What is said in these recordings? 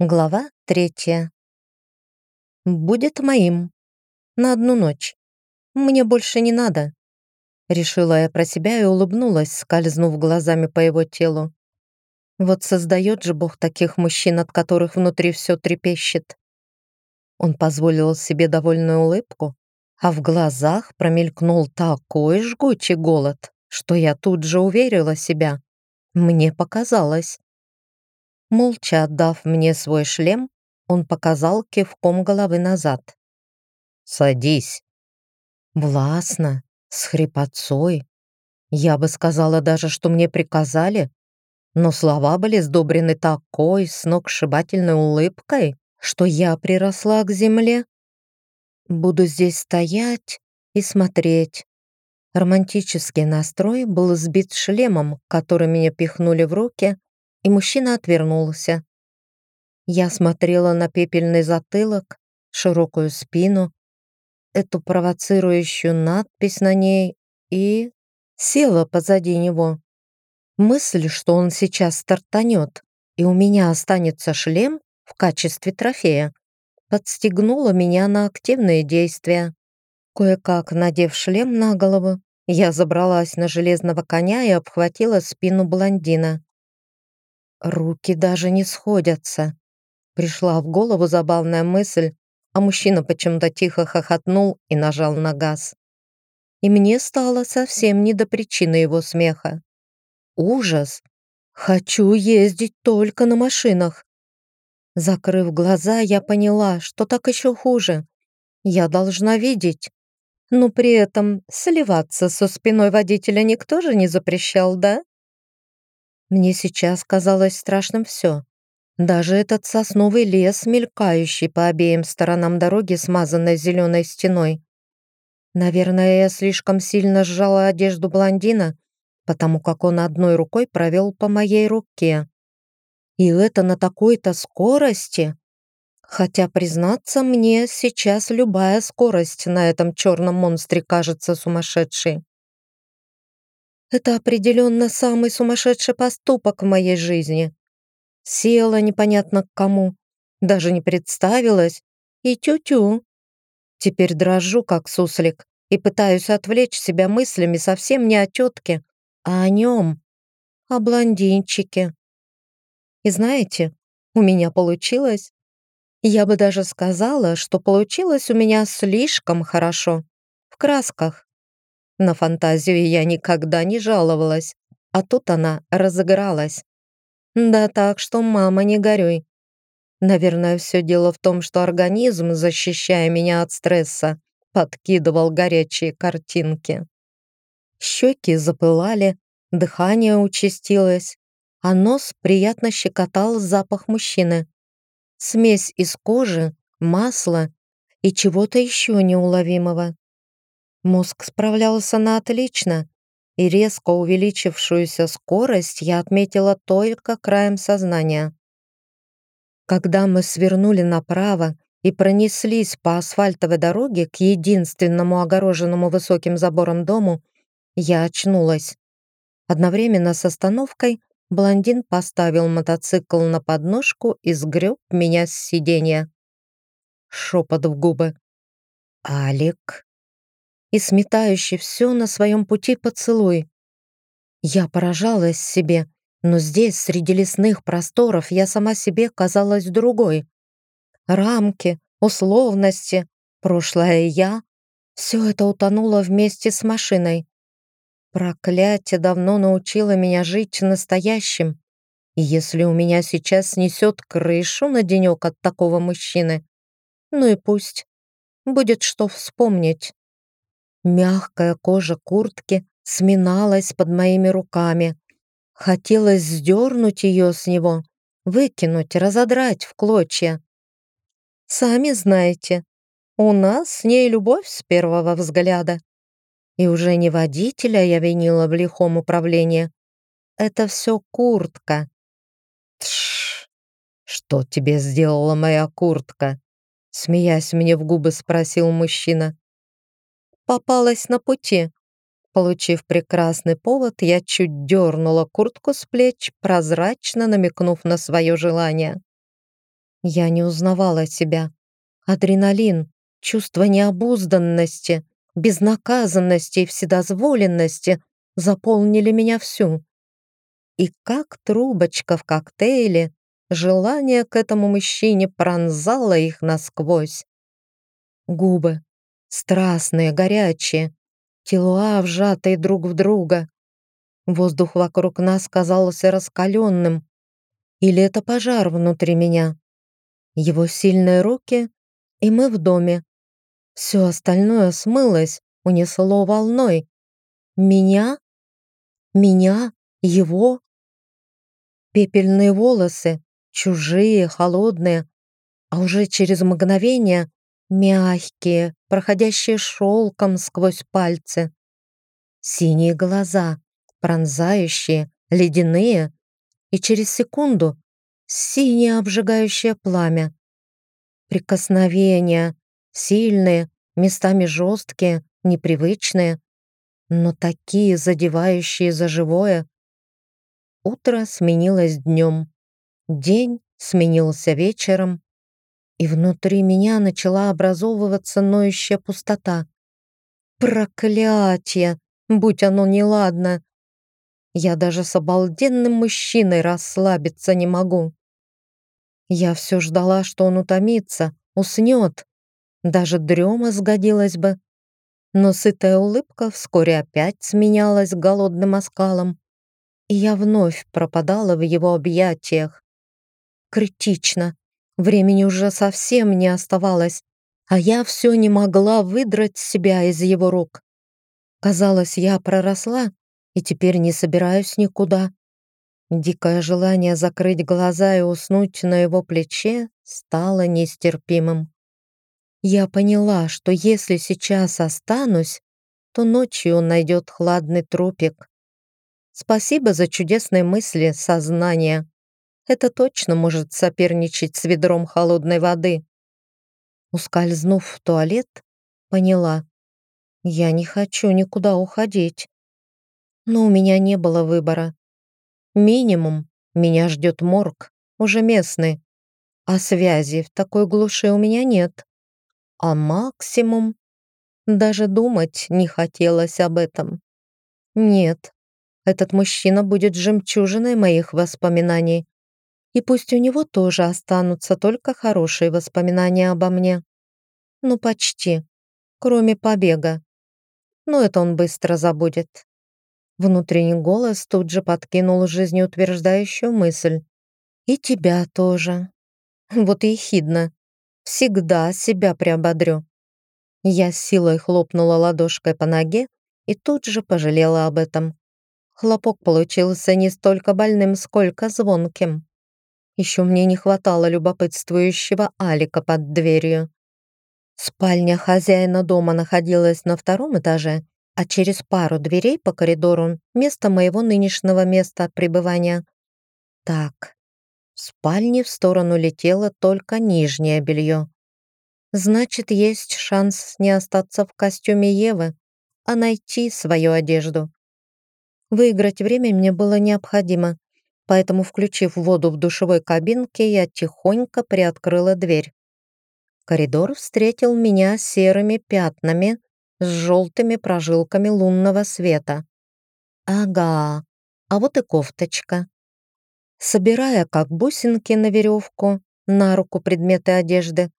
Глава третья. «Будет моим. На одну ночь. Мне больше не надо». Решила я про себя и улыбнулась, скользнув глазами по его телу. Вот создает же Бог таких мужчин, от которых внутри все трепещет. Он позволил себе довольную улыбку, а в глазах промелькнул такой жгучий голод, что я тут же уверила себя. Мне показалось. Молча отдав мне свой шлем, он показал кивком головы назад. «Садись». Властно, с хрипотцой. Я бы сказала даже, что мне приказали, но слова были сдобрены такой сногсшибательной улыбкой, что я приросла к земле. Буду здесь стоять и смотреть. Романтический настрой был сбит шлемом, который меня пихнули в руки, и мужчина отвернулся. Я смотрела на пепельный затылок, широкую спину, эту провоцирующую надпись на ней и села позади него. Мысль, что он сейчас стартанет, и у меня останется шлем в качестве трофея, подстегнула меня на активные действия. Кое-как надев шлем на голову, я забралась на железного коня и обхватила спину блондина. Руки даже не сходятся. Пришла в голову забавная мысль, а мужчина почему-то тихо хохотнул и нажал на газ. И мне стало совсем не до причины его смеха. Ужас! Хочу ездить только на машинах. Закрыв глаза, я поняла, что так еще хуже. Я должна видеть. Но при этом сливаться со спиной водителя никто же не запрещал, да? Мне сейчас казалось страшным все. Даже этот сосновый лес, мелькающий по обеим сторонам дороги, смазанной зеленой стеной. Наверное, я слишком сильно сжала одежду блондина, потому как он одной рукой провел по моей руке. И это на такой-то скорости. Хотя, признаться мне, сейчас любая скорость на этом черном монстре кажется сумасшедшей. Это определенно самый сумасшедший поступок в моей жизни. Села непонятно к кому, даже не представилась, и тю-тю. Теперь дрожу, как суслик, и пытаюсь отвлечь себя мыслями совсем не о тетке, а о нем, о блондинчике. И знаете, у меня получилось. Я бы даже сказала, что получилось у меня слишком хорошо. В красках. На фантазию я никогда не жаловалась, а тут она разыгралась. Да так что, мама, не горюй. Наверное, все дело в том, что организм, защищая меня от стресса, подкидывал горячие картинки. Щеки запылали, дыхание участилось, а нос приятно щекотал запах мужчины. Смесь из кожи, масла и чего-то еще неуловимого. Мозг справлялся на отлично, и резко увеличившуюся скорость я отметила только краем сознания. Когда мы свернули направо и пронеслись по асфальтовой дороге к единственному огороженному высоким забором дому, я очнулась. Одновременно с остановкой блондин поставил мотоцикл на подножку и сгреб меня с сиденья. Шепот в губы. «Алик» и сметающий все на своем пути поцелуй. Я поражалась себе, но здесь, среди лесных просторов, я сама себе казалась другой. Рамки, условности, прошлое я — все это утонуло вместе с машиной. Проклятие давно научило меня жить настоящим. И если у меня сейчас снесет крышу на денек от такого мужчины, ну и пусть. Будет что вспомнить. Мягкая кожа куртки сминалась под моими руками. Хотелось сдернуть ее с него, выкинуть, разодрать в клочья. Сами знаете, у нас с ней любовь с первого взгляда. И уже не водителя я винила в лихом управлении. Это все куртка. Тш, что тебе сделала моя куртка? Смеясь мне в губы, спросил мужчина попалась на пути. Получив прекрасный повод, я чуть дернула куртку с плеч, прозрачно намекнув на свое желание. Я не узнавала себя. Адреналин, чувство необузданности, безнаказанности и вседозволенности заполнили меня всю. И как трубочка в коктейле, желание к этому мужчине пронзало их насквозь. Губы, страстные, горячие, тела вжатые друг в друга. Воздух вокруг нас казался раскаленным. Или это пожар внутри меня? Его сильные руки, и мы в доме. Все остальное смылось, унесло волной. Меня? Меня? Его? Пепельные волосы, чужие, холодные, а уже через мгновение мягкие, проходящие шелком сквозь пальцы. Синие глаза, пронзающие, ледяные, и через секунду синее обжигающее пламя. Прикосновения, сильные, местами жесткие, непривычные, но такие задевающие за живое. Утро сменилось днем, день сменился вечером, и внутри меня начала образовываться ноющая пустота. Проклятие! Будь оно неладно! Я даже с обалденным мужчиной расслабиться не могу. Я все ждала, что он утомится, уснет. Даже дрема сгодилась бы. Но сытая улыбка вскоре опять сменялась голодным оскалом, и я вновь пропадала в его объятиях. Критично. Времени уже совсем не оставалось, а я все не могла выдрать себя из его рук. Казалось, я проросла и теперь не собираюсь никуда. Дикое желание закрыть глаза и уснуть на его плече стало нестерпимым. Я поняла, что если сейчас останусь, то ночью он найдет хладный трупик. Спасибо за чудесные мысли, сознание. Это точно может соперничать с ведром холодной воды. Ускользнув в туалет, поняла. Я не хочу никуда уходить. Но у меня не было выбора. Минимум, меня ждет морг, уже местный. А связи в такой глуши у меня нет. А максимум... Даже думать не хотелось об этом. Нет, этот мужчина будет жемчужиной моих воспоминаний. И пусть у него тоже останутся только хорошие воспоминания обо мне. Ну, почти. Кроме побега. Но это он быстро забудет. Внутренний голос тут же подкинул жизнеутверждающую мысль. «И тебя тоже». Вот и хидно. Всегда себя приободрю. Я силой хлопнула ладошкой по ноге и тут же пожалела об этом. Хлопок получился не столько больным, сколько звонким. Еще мне не хватало любопытствующего Алика под дверью. Спальня хозяина дома находилась на втором этаже, а через пару дверей по коридору место моего нынешнего места пребывания. Так, в спальне в сторону летело только нижнее белье. Значит, есть шанс не остаться в костюме Евы, а найти свою одежду. Выиграть время мне было необходимо, поэтому, включив воду в душевой кабинке, я тихонько приоткрыла дверь. Коридор встретил меня серыми пятнами, с желтыми прожилками лунного света. Ага, а вот и кофточка. Собирая как бусинки на веревку на руку предметы одежды,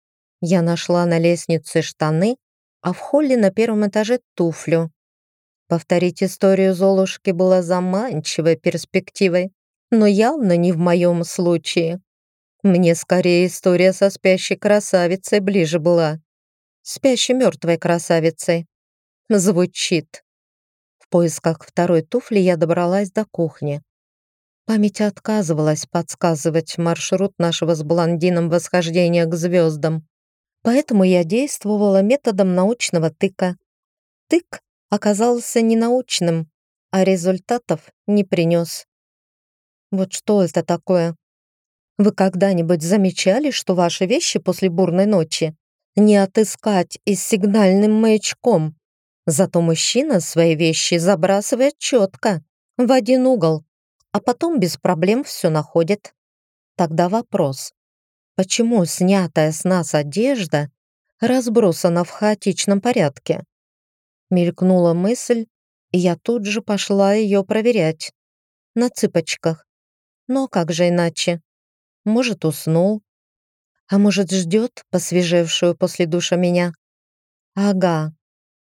я нашла на лестнице штаны, а в холле на первом этаже туфлю. Повторить историю Золушки было заманчивой перспективой, но явно не в моем случае. Мне скорее история со спящей красавицей ближе была спящей мертвой красавицей. Звучит. В поисках второй туфли я добралась до кухни. Память отказывалась подсказывать маршрут нашего с блондином восхождения к звездам. Поэтому я действовала методом научного тыка. Тык оказался не научным, а результатов не принес. Вот что это такое? Вы когда-нибудь замечали, что ваши вещи после бурной ночи не отыскать и с сигнальным маячком. Зато мужчина свои вещи забрасывает четко, в один угол, а потом без проблем все находит. Тогда вопрос. почему снятая с нас одежда разбросана в хаотичном порядке. Мелькнула мысль, и я тут же пошла ее проверять. На цыпочках. Но как же иначе? Может, уснул? А может, ждет посвежевшую после душа меня? Ага.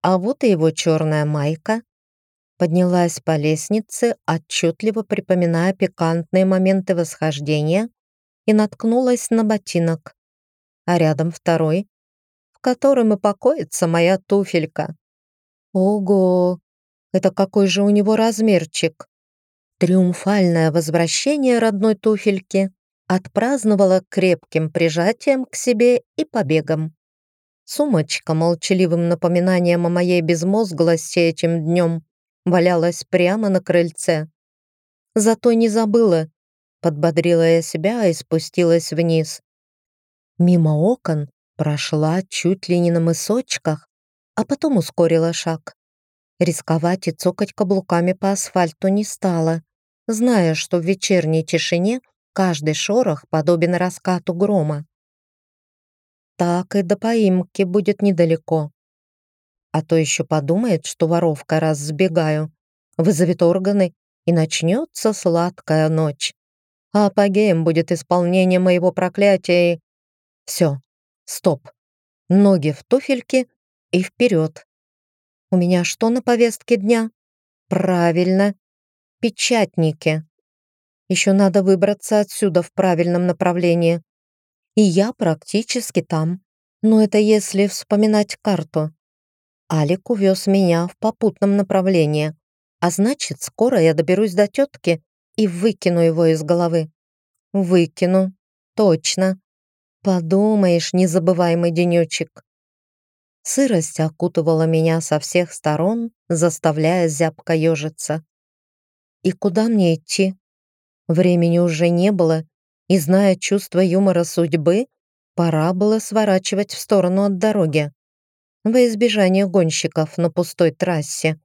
А вот и его черная майка. Поднялась по лестнице, отчетливо припоминая пикантные моменты восхождения, и наткнулась на ботинок. А рядом второй, в котором и покоится моя туфелька. Ого! Это какой же у него размерчик? Триумфальное возвращение родной туфельки отпраздновала крепким прижатием к себе и побегом. Сумочка, молчаливым напоминанием о моей безмозглости этим днем, валялась прямо на крыльце. Зато не забыла, подбодрила я себя и спустилась вниз. Мимо окон прошла чуть ли не на мысочках, а потом ускорила шаг. Рисковать и цокать каблуками по асфальту не стала, зная, что в вечерней тишине каждый шорох подобен раскату грома. Так и до поимки будет недалеко. А то еще подумает, что воровка раз сбегаю, вызовет органы и начнется сладкая ночь. А апогеем будет исполнение моего проклятия и... Все, стоп. Ноги в туфельке и вперед. У меня что на повестке дня? Правильно, печатники. Еще надо выбраться отсюда в правильном направлении. И я практически там. Но это если вспоминать карту. Алик увез меня в попутном направлении. А значит, скоро я доберусь до тетки и выкину его из головы. Выкину. Точно. Подумаешь, незабываемый денечек. Сырость окутывала меня со всех сторон, заставляя зябко ежиться. И куда мне идти? Времени уже не было, и, зная чувство юмора судьбы, пора было сворачивать в сторону от дороги во избежание гонщиков на пустой трассе.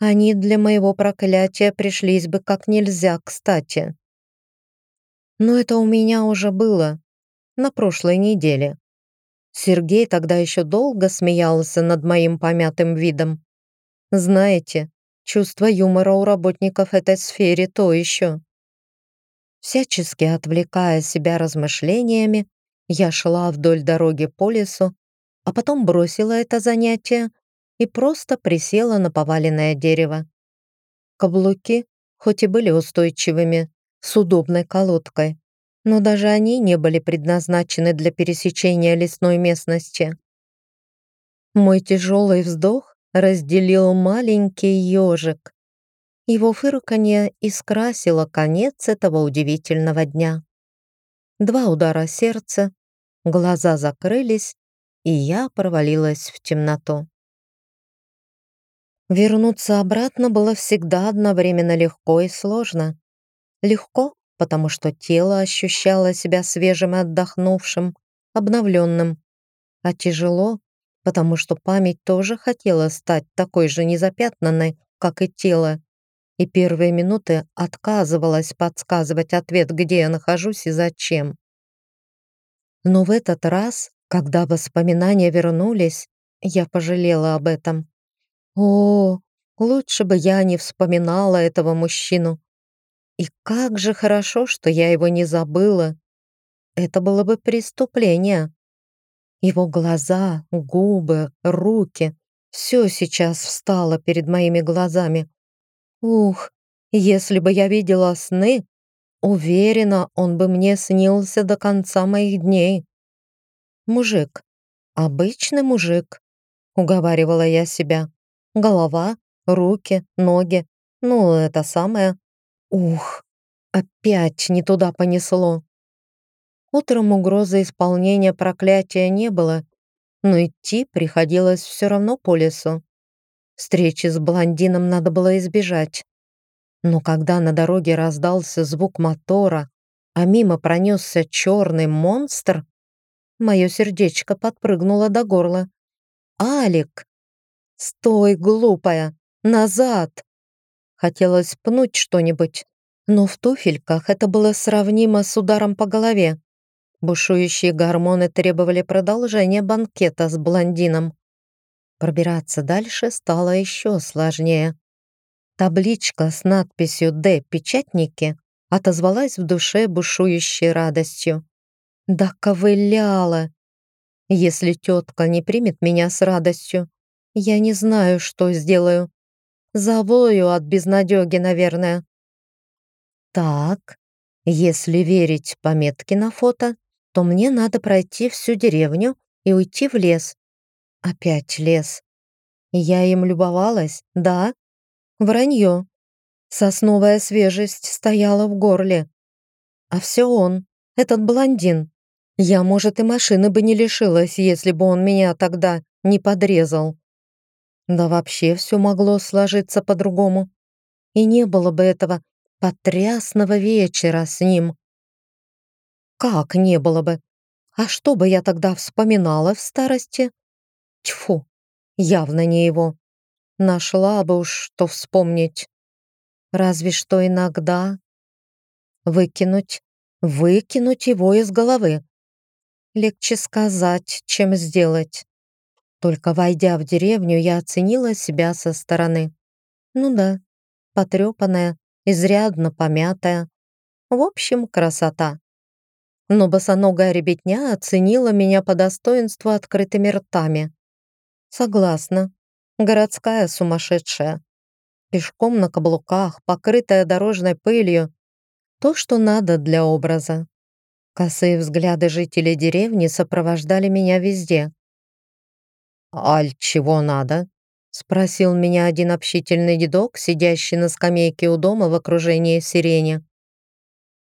Они для моего проклятия пришлись бы как нельзя кстати. Но это у меня уже было на прошлой неделе. Сергей тогда еще долго смеялся над моим помятым видом. Знаете, чувство юмора у работников этой сфере то еще. Всячески отвлекая себя размышлениями, я шла вдоль дороги по лесу, а потом бросила это занятие и просто присела на поваленное дерево. Каблуки, хоть и были устойчивыми, с удобной колодкой, но даже они не были предназначены для пересечения лесной местности. Мой тяжелый вздох разделил маленький ежик. Его фырканье искрасило конец этого удивительного дня. Два удара сердца, глаза закрылись, и я провалилась в темноту. Вернуться обратно было всегда одновременно легко и сложно. Легко, потому что тело ощущало себя свежим и отдохнувшим, обновленным, а тяжело, потому что память тоже хотела стать такой же незапятнанной, как и тело, и первые минуты отказывалась подсказывать ответ, где я нахожусь и зачем. Но в этот раз когда воспоминания вернулись, я пожалела об этом. О, лучше бы я не вспоминала этого мужчину. И как же хорошо, что я его не забыла. Это было бы преступление. Его глаза, губы, руки — все сейчас встало перед моими глазами. Ух, если бы я видела сны, уверена, он бы мне снился до конца моих дней. Мужик. Обычный мужик. Уговаривала я себя. Голова, руки, ноги. Ну, это самое. Ух, опять не туда понесло. Утром угрозы исполнения проклятия не было, но идти приходилось все равно по лесу. Встречи с блондином надо было избежать. Но когда на дороге раздался звук мотора, а мимо пронесся черный монстр, Мое сердечко подпрыгнуло до горла. «Алик! Стой, глупая! Назад!» Хотелось пнуть что-нибудь, но в туфельках это было сравнимо с ударом по голове. Бушующие гормоны требовали продолжения банкета с блондином. Пробираться дальше стало еще сложнее. Табличка с надписью «Д. Печатники» отозвалась в душе бушующей радостью. Да ковыляла! Если тетка не примет меня с радостью, я не знаю, что сделаю. Завою от безнадеги, наверное. Так, если верить пометке на фото, то мне надо пройти всю деревню и уйти в лес. Опять лес. Я им любовалась, да? Вранье. Сосновая свежесть стояла в горле. А все он, этот блондин. Я, может, и машины бы не лишилась, если бы он меня тогда не подрезал. Да вообще все могло сложиться по-другому. И не было бы этого потрясного вечера с ним. Как не было бы? А что бы я тогда вспоминала в старости? Тьфу, явно не его. Нашла бы уж что вспомнить. Разве что иногда выкинуть, выкинуть его из головы. Легче сказать, чем сделать. Только войдя в деревню, я оценила себя со стороны. Ну да, потрепанная, изрядно помятая. В общем, красота но босоногая ребятня оценила меня по достоинству открытыми ртами. Согласна, городская сумасшедшая. Пешком на каблуках, покрытая дорожной пылью. То, что надо для образа. Косые взгляды жителей деревни сопровождали меня везде. «Аль, чего надо?» — спросил меня один общительный дедок, сидящий на скамейке у дома в окружении сирени.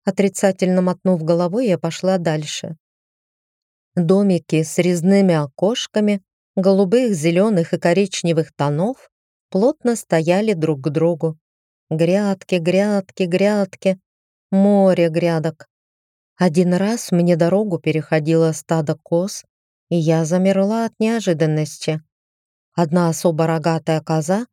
Отрицательно мотнув головой, я пошла дальше. Домики с резными окошками, голубых, зеленых и коричневых тонов плотно стояли друг к другу. Грядки, грядки, грядки, море грядок. Один раз мне дорогу переходило стадо коз, и я замерла от неожиданности. Одна особо рогатая коза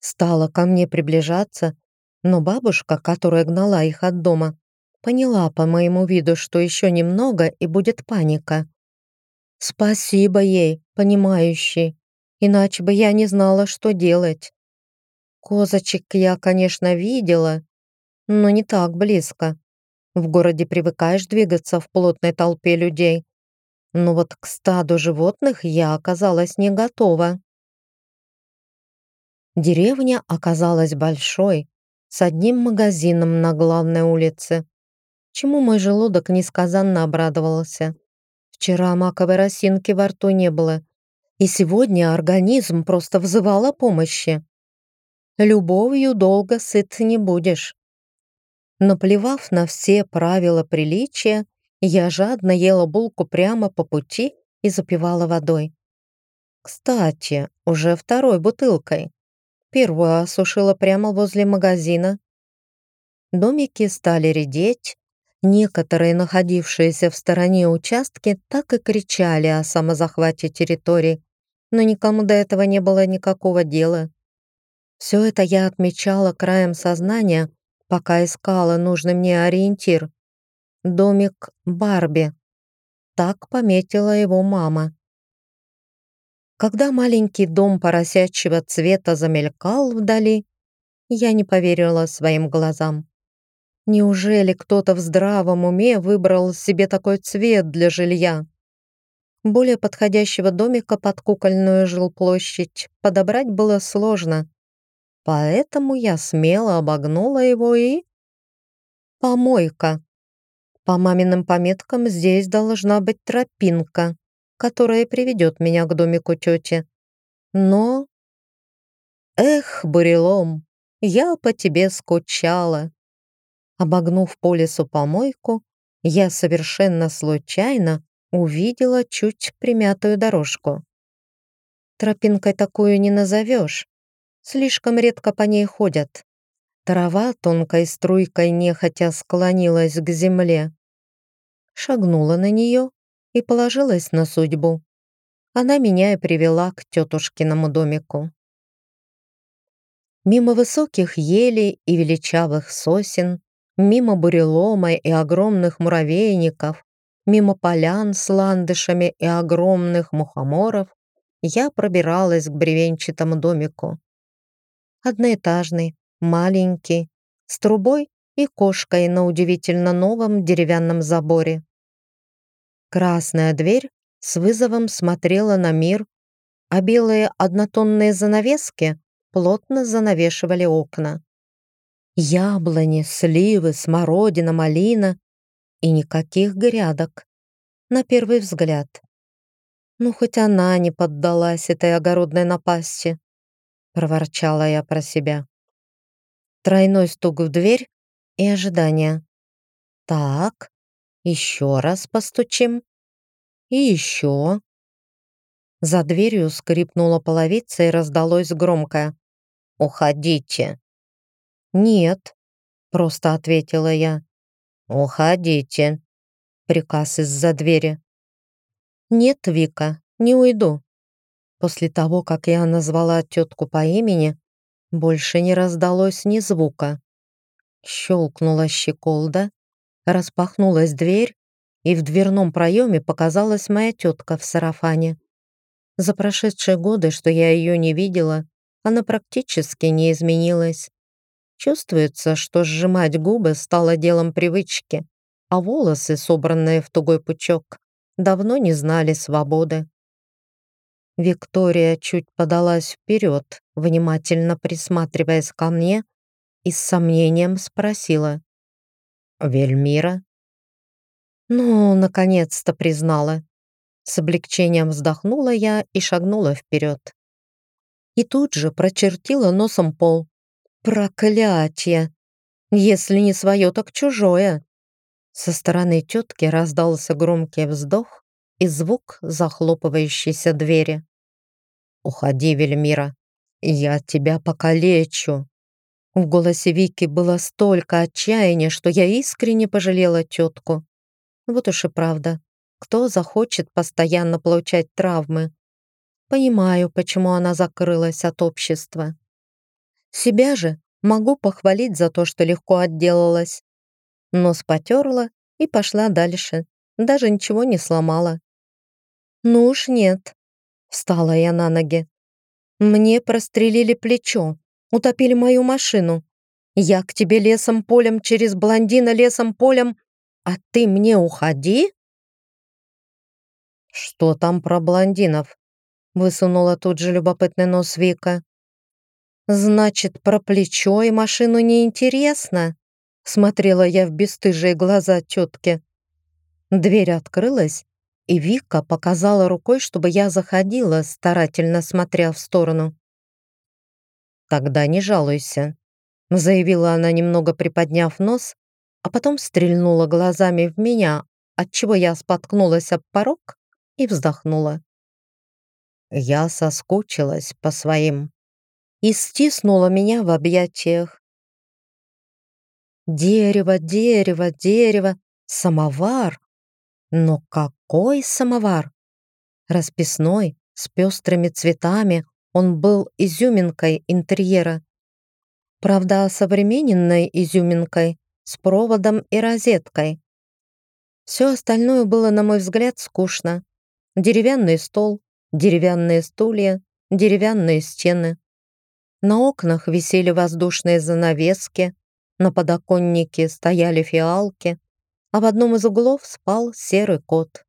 стала ко мне приближаться, но бабушка, которая гнала их от дома, Поняла по моему виду, что еще немного и будет паника. Спасибо ей, понимающей, иначе бы я не знала, что делать. Козочек я, конечно, видела, но не так близко. В городе привыкаешь двигаться в плотной толпе людей. Но вот к стаду животных я оказалась не готова. Деревня оказалась большой, с одним магазином на главной улице чему мой желудок несказанно обрадовался. Вчера маковой росинки во рту не было, и сегодня организм просто взывал о помощи. Любовью долго сыт не будешь. Наплевав на все правила приличия, я жадно ела булку прямо по пути и запивала водой. Кстати, уже второй бутылкой. Первую осушила прямо возле магазина. Домики стали редеть, Некоторые, находившиеся в стороне участки, так и кричали о самозахвате территории, но никому до этого не было никакого дела. Все это я отмечала краем сознания, пока искала нужный мне ориентир. Домик Барби. Так пометила его мама. Когда маленький дом поросячьего цвета замелькал вдали, я не поверила своим глазам. Неужели кто-то в здравом уме выбрал себе такой цвет для жилья? Более подходящего домика под кукольную жилплощадь подобрать было сложно. Поэтому я смело обогнула его и... Помойка. По маминым пометкам здесь должна быть тропинка, которая приведет меня к домику тети. Но... Эх, бурелом, я по тебе скучала. Обогнув по лесу помойку, я совершенно случайно увидела чуть примятую дорожку. Тропинкой такую не назовешь. Слишком редко по ней ходят. Трава тонкой струйкой нехотя склонилась к земле. Шагнула на нее и положилась на судьбу. Она меня и привела к тетушкиному домику. Мимо высоких елей и величавых сосен мимо бурелома и огромных муравейников, мимо полян с ландышами и огромных мухоморов, я пробиралась к бревенчатому домику. Одноэтажный, маленький, с трубой и кошкой на удивительно новом деревянном заборе. Красная дверь с вызовом смотрела на мир, а белые однотонные занавески плотно занавешивали окна. Яблони, сливы, смородина, малина и никаких грядок. На первый взгляд. Ну, хоть она не поддалась этой огородной напасти, проворчала я про себя. Тройной стук в дверь и ожидание. Так, еще раз постучим. И еще. За дверью скрипнула половица и раздалось громкое «Уходите!» «Нет», — просто ответила я. «Уходите», — приказ из-за двери. «Нет, Вика, не уйду». После того, как я назвала тетку по имени, больше не раздалось ни звука. Щелкнула щеколда, распахнулась дверь, и в дверном проеме показалась моя тетка в сарафане. За прошедшие годы, что я ее не видела, она практически не изменилась. Чувствуется, что сжимать губы стало делом привычки, а волосы, собранные в тугой пучок, давно не знали свободы. Виктория чуть подалась вперед, внимательно присматриваясь ко мне, и с сомнением спросила. «Вельмира?» «Ну, наконец-то признала». С облегчением вздохнула я и шагнула вперед. И тут же прочертила носом пол. «Проклятие! Если не свое, так чужое!» Со стороны тетки раздался громкий вздох и звук захлопывающейся двери. «Уходи, Вельмира, я тебя покалечу!» В голосе Вики было столько отчаяния, что я искренне пожалела тетку. Вот уж и правда, кто захочет постоянно получать травмы? Понимаю, почему она закрылась от общества. Себя же могу похвалить за то, что легко отделалась. Нос потерла и пошла дальше, даже ничего не сломала. «Ну уж нет», — встала я на ноги. «Мне прострелили плечо, утопили мою машину. Я к тебе лесом-полем через блондина лесом-полем, а ты мне уходи?» «Что там про блондинов?» высунула тут же любопытный нос Вика. «Значит, про плечо и машину неинтересно?» Смотрела я в бесстыжие глаза тетки. Дверь открылась, и Вика показала рукой, чтобы я заходила, старательно смотря в сторону. «Тогда не жалуйся», — заявила она, немного приподняв нос, а потом стрельнула глазами в меня, отчего я споткнулась об порог и вздохнула. Я соскучилась по своим и стиснула меня в объятиях. Дерево, дерево, дерево, самовар. Но какой самовар? Расписной, с пестрыми цветами, он был изюминкой интерьера. Правда, современной изюминкой, с проводом и розеткой. Все остальное было, на мой взгляд, скучно. Деревянный стол, деревянные стулья, деревянные стены. На окнах висели воздушные занавески, на подоконнике стояли фиалки, а в одном из углов спал серый кот.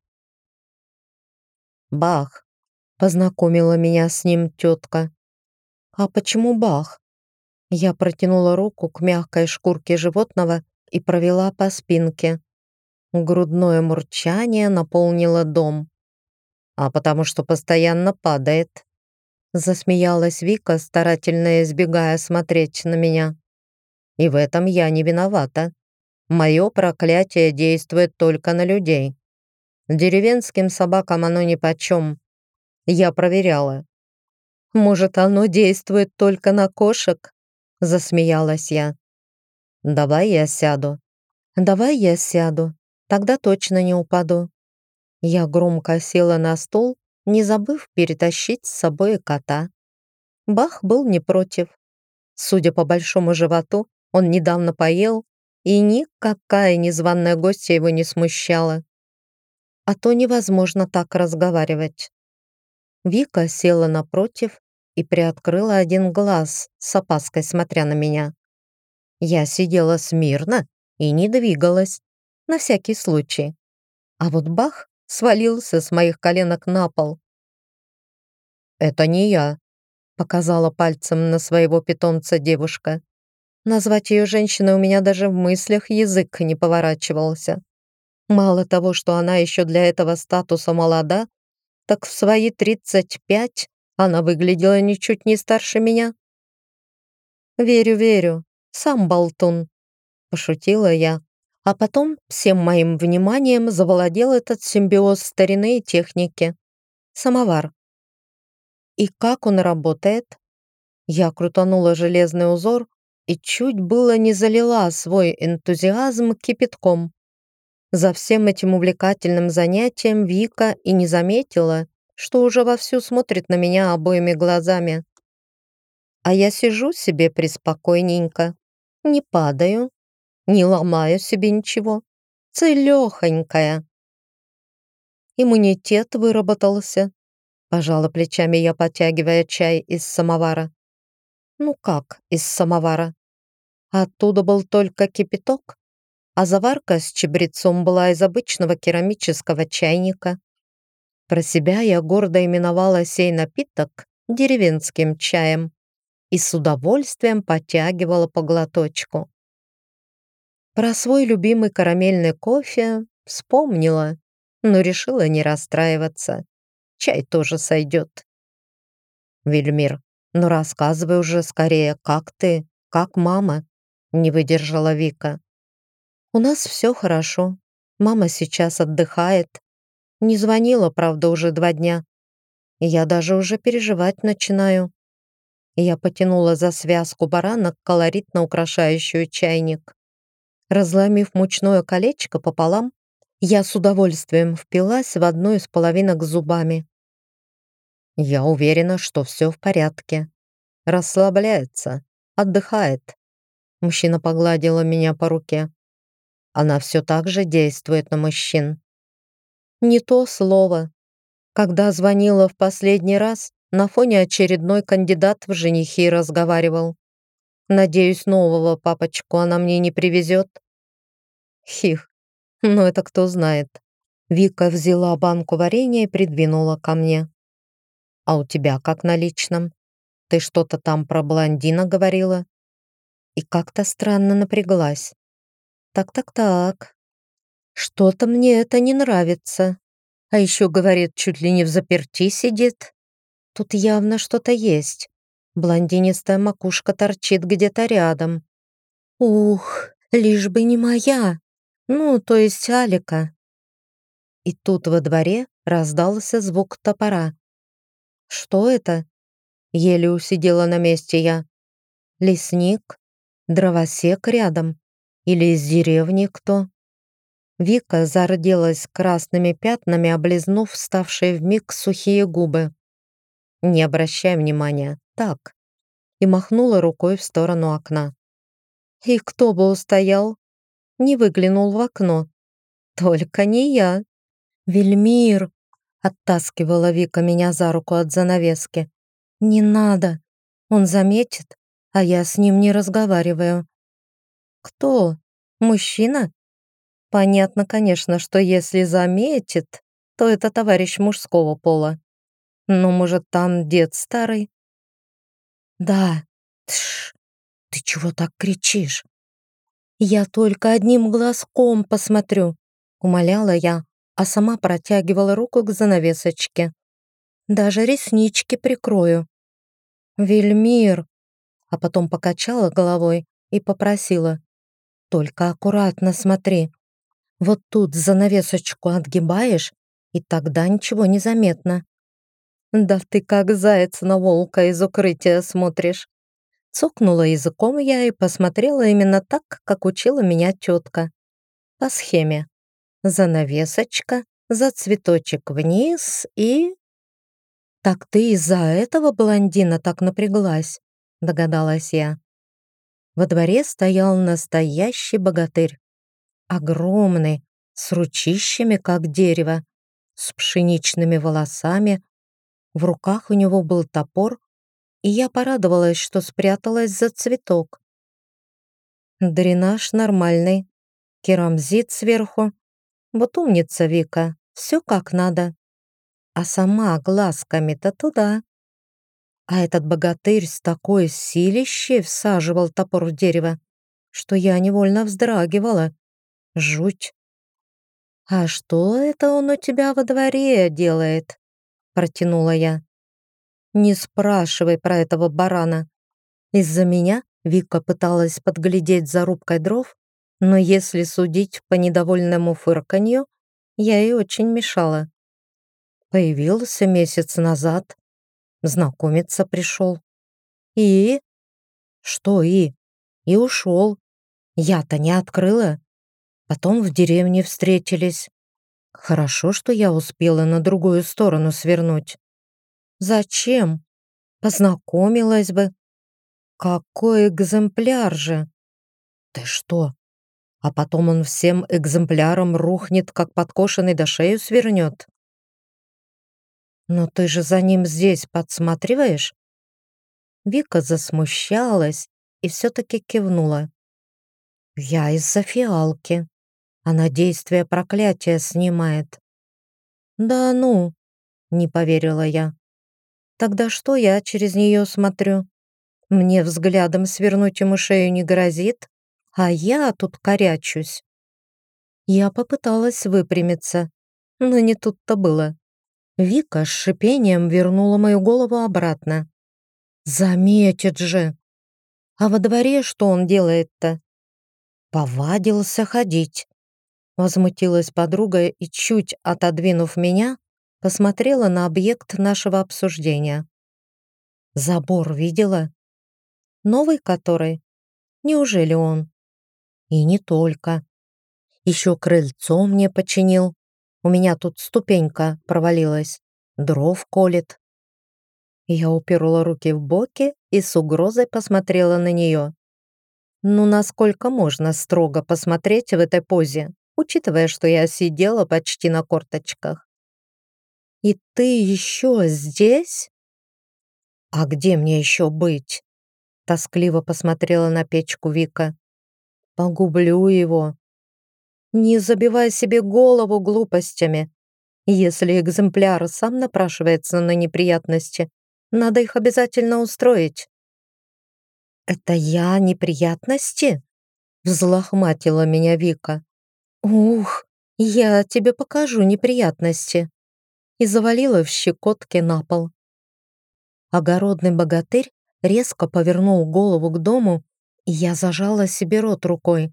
«Бах!» — познакомила меня с ним тетка. «А почему Бах?» Я протянула руку к мягкой шкурке животного и провела по спинке. Грудное мурчание наполнило дом. «А потому что постоянно падает», Засмеялась Вика, старательно избегая смотреть на меня. И в этом я не виновата. Мое проклятие действует только на людей. Деревенским собакам оно нипочем. Я проверяла. «Может, оно действует только на кошек?» Засмеялась я. «Давай я сяду». «Давай я сяду. Тогда точно не упаду». Я громко села на стол не забыв перетащить с собой кота. Бах был не против. Судя по большому животу, он недавно поел, и никакая незваная гостья его не смущала. а то невозможно так разговаривать. Вика села напротив и приоткрыла один глаз, с опаской смотря на меня. Я сидела смирно и не двигалась, на всякий случай. А вот Бах свалился с моих коленок на пол. «Это не я», — показала пальцем на своего питомца девушка. Назвать ее женщиной у меня даже в мыслях язык не поворачивался. Мало того, что она еще для этого статуса молода, так в свои 35 она выглядела ничуть не старше меня. «Верю, верю, сам болтун», — пошутила я. А потом всем моим вниманием завладел этот симбиоз старины и техники. Самовар. И как он работает? Я крутанула железный узор и чуть было не залила свой энтузиазм кипятком. За всем этим увлекательным занятием Вика и не заметила, что уже вовсю смотрит на меня обоими глазами. А я сижу себе преспокойненько, не падаю, не ломаю себе ничего, целехонькая. Иммунитет выработался. Пожала плечами я, подтягивая чай из самовара. Ну как из самовара? Оттуда был только кипяток, а заварка с чебрецом была из обычного керамического чайника. Про себя я гордо именовала сей напиток деревенским чаем и с удовольствием потягивала по глоточку. Про свой любимый карамельный кофе вспомнила, но решила не расстраиваться. Чай тоже сойдет. Вельмир, ну рассказывай уже скорее, как ты, как мама, не выдержала Вика. У нас все хорошо. Мама сейчас отдыхает. Не звонила, правда, уже два дня. Я даже уже переживать начинаю. Я потянула за связку баранок колоритно украшающую чайник. Разломив мучное колечко пополам, я с удовольствием впилась в одну из половинок зубами. Я уверена, что все в порядке. Расслабляется, отдыхает. Мужчина погладила меня по руке. Она все так же действует на мужчин. Не то слово. Когда звонила в последний раз, на фоне очередной кандидат в женихи разговаривал. Надеюсь, нового папочку она мне не привезет. Хих, ну это кто знает. Вика взяла банку варенья и придвинула ко мне. А у тебя как на личном? Ты что-то там про блондина говорила? И как-то странно напряглась. Так-так-так. Что-то мне это не нравится. А еще, говорит, чуть ли не в заперти сидит. Тут явно что-то есть. Блондинистая макушка торчит где-то рядом. Ух, лишь бы не моя. Ну, то есть Алика. И тут во дворе раздался звук топора. Что это? Еле усидела на месте я. Лесник? Дровосек рядом? Или из деревни кто? Вика зарделась красными пятнами, облизнув ставшие вмиг сухие губы. «Не обращай внимания, так». И махнула рукой в сторону окна. «И кто бы устоял?» не выглянул в окно. Только не я. Вельмир, оттаскивала Вика меня за руку от занавески. Не надо. Он заметит, а я с ним не разговариваю. Кто? Мужчина? Понятно, конечно, что если заметит, то это товарищ мужского пола. Но, может, там дед старый? Да. Тш, ты чего так кричишь? «Я только одним глазком посмотрю», — умоляла я, а сама протягивала руку к занавесочке. «Даже реснички прикрою». «Вельмир», а потом покачала головой и попросила. «Только аккуратно смотри. Вот тут занавесочку отгибаешь, и тогда ничего не заметно». «Да ты как заяц на волка из укрытия смотришь», Цокнула языком я и посмотрела именно так, как учила меня тетка. По схеме. Занавесочка, за цветочек вниз и... «Так ты из-за этого блондина так напряглась?» — догадалась я. Во дворе стоял настоящий богатырь. Огромный, с ручищами, как дерево, с пшеничными волосами, в руках у него был топор, и я порадовалась, что спряталась за цветок. Дренаж нормальный, керамзит сверху. Вот умница Вика, все как надо. А сама глазками-то туда. А этот богатырь с такой силищей всаживал топор в дерево, что я невольно вздрагивала. Жуть. «А что это он у тебя во дворе делает?» Протянула я. «Не спрашивай про этого барана. Из-за меня Вика пыталась подглядеть за рубкой дров, но если судить по недовольному фырканью, я ей очень мешала. Появился месяц назад, знакомиться пришел. И? Что и? И ушел. Я-то не открыла. Потом в деревне встретились. Хорошо, что я успела на другую сторону свернуть. Зачем? Познакомилась бы. Какой экземпляр же? Ты что? А потом он всем экземплярам рухнет, как подкошенный до шею свернет. Но ты же за ним здесь подсматриваешь? Вика засмущалась и все-таки кивнула. Я из-за фиалки. Она действие проклятия снимает. Да ну, не поверила я. Тогда что я через нее смотрю? Мне взглядом свернуть ему шею не грозит, а я тут корячусь. Я попыталась выпрямиться, но не тут-то было. Вика с шипением вернула мою голову обратно. Заметит же. А во дворе что он делает-то? Повадился ходить. Возмутилась подруга и, чуть отодвинув меня, посмотрела на объект нашего обсуждения. Забор видела? Новый который? Неужели он? И не только. Еще крыльцо мне починил. У меня тут ступенька провалилась. Дров колет. Я уперла руки в боки и с угрозой посмотрела на нее. Ну, насколько можно строго посмотреть в этой позе? Учитывая, что я сидела почти на корточках. «И ты еще здесь?» «А где мне еще быть?» Тоскливо посмотрела на печку Вика. «Погублю его». «Не забивай себе голову глупостями. Если экземпляр сам напрашивается на неприятности, надо их обязательно устроить». «Это я неприятности?» Взлохматила меня Вика. «Ух, я тебе покажу неприятности!» и завалила в щекотке на пол. Огородный богатырь резко повернул голову к дому, и я зажала себе рот рукой.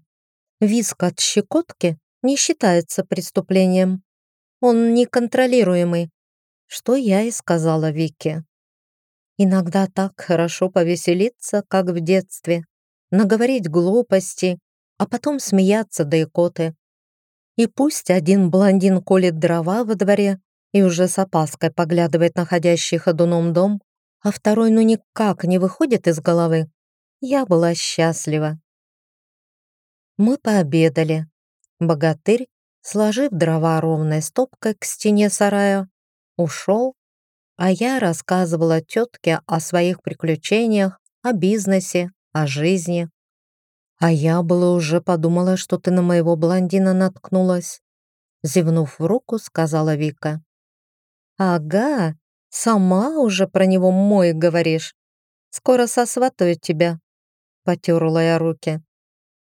Виск от щекотки не считается преступлением. Он неконтролируемый, что я и сказала Вике. Иногда так хорошо повеселиться, как в детстве, наговорить глупости, а потом смеяться до икоты. И пусть один блондин колет дрова во дворе и уже с опаской поглядывает на ходящий ходуном дом, а второй ну никак не выходит из головы, я была счастлива. Мы пообедали. Богатырь, сложив дрова ровной стопкой к стене сарая, ушел, а я рассказывала тетке о своих приключениях, о бизнесе, о жизни. А я было уже подумала, что ты на моего блондина наткнулась. Зевнув в руку, сказала Вика. Ага, сама уже про него мой говоришь. Скоро сосватаю тебя. Потерла я руки,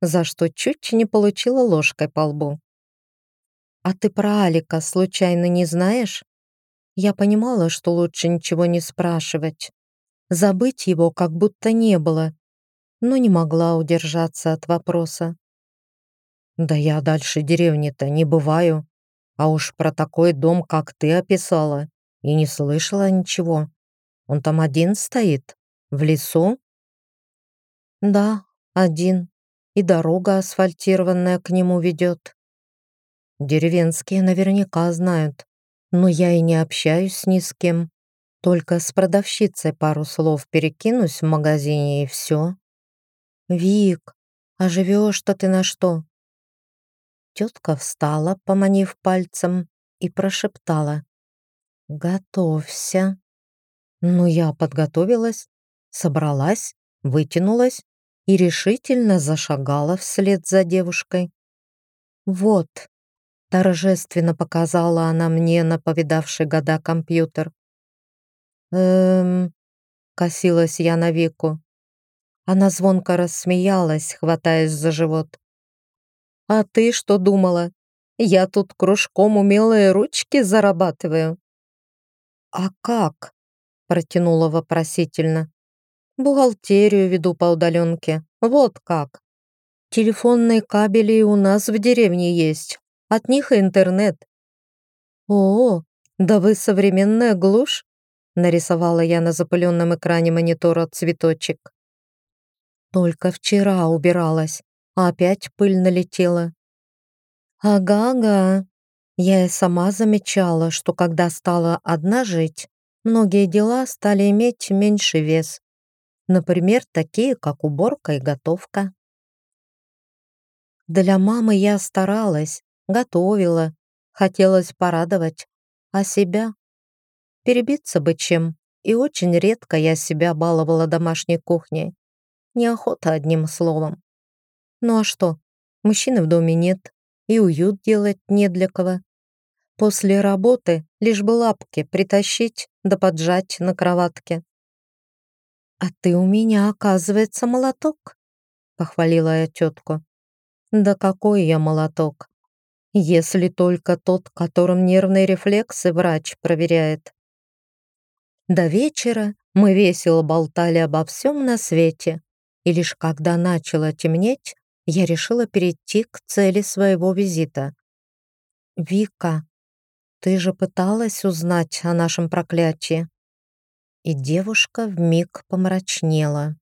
за что чуть не получила ложкой по лбу. А ты про Алика случайно не знаешь? Я понимала, что лучше ничего не спрашивать. Забыть его как будто не было но не могла удержаться от вопроса. «Да я дальше деревни-то не бываю, а уж про такой дом, как ты описала, и не слышала ничего. Он там один стоит? В лесу?» «Да, один, и дорога асфальтированная к нему ведет. Деревенские наверняка знают, но я и не общаюсь ни с кем. Только с продавщицей пару слов перекинусь в магазине и все. «Вик, а живешь-то ты на что?» Тетка встала, поманив пальцем, и прошептала. «Готовься». Ну, я подготовилась, собралась, вытянулась и решительно зашагала вслед за девушкой. «Вот», — торжественно показала она мне на повидавший года компьютер. «Эм...» — косилась я на Вику. Она звонко рассмеялась, хватаясь за живот. «А ты что думала? Я тут кружком умелые ручки зарабатываю». «А как?» — протянула вопросительно. «Бухгалтерию веду по удаленке. Вот как. Телефонные кабели у нас в деревне есть. От них и интернет». «О, да вы современная глушь?» — нарисовала я на запыленном экране монитора цветочек. Только вчера убиралась, а опять пыль налетела. Ага-ага. Я и сама замечала, что когда стала одна жить, многие дела стали иметь меньший вес. Например, такие, как уборка и готовка. Для мамы я старалась, готовила, хотелось порадовать, а себя? Перебиться бы чем, и очень редко я себя баловала домашней кухней. Неохота одним словом. Ну а что? Мужчины в доме нет, и уют делать не для кого. После работы лишь бы лапки притащить да поджать на кроватке. «А ты у меня, оказывается, молоток», — похвалила я тетку. «Да какой я молоток? Если только тот, которым нервные рефлексы врач проверяет». До вечера мы весело болтали обо всем на свете, и лишь когда начало темнеть, я решила перейти к цели своего визита. «Вика, ты же пыталась узнать о нашем проклятии?» И девушка вмиг помрачнела.